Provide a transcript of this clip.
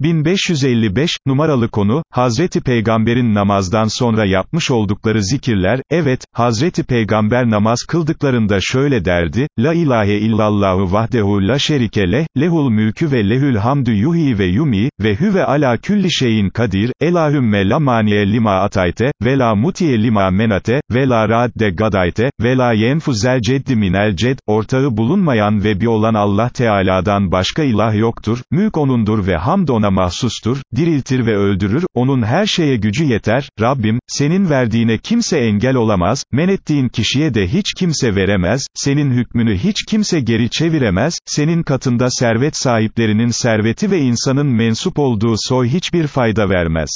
1555, numaralı konu, Hazreti Peygamber'in namazdan sonra yapmış oldukları zikirler, evet, Hazreti Peygamber namaz kıldıklarında şöyle derdi, La ilahe illallahu vahdehu la şerike leh, lehul mülkü ve lehül hamdü yuhi ve yumi, ve hüve ala külli şeyin kadir, elahümme la maniye lima atayte, ve la mutiye lima menate, ve la radde gadayte, ve la yenfuzel ceddi minel ced, ortağı bulunmayan ve bir olan Allah Teala'dan başka ilah yoktur, mülk onundur ve hamd mahsustur, diriltir ve öldürür, onun her şeye gücü yeter, Rabbim, senin verdiğine kimse engel olamaz, men ettiğin kişiye de hiç kimse veremez, senin hükmünü hiç kimse geri çeviremez, senin katında servet sahiplerinin serveti ve insanın mensup olduğu soy hiçbir fayda vermez.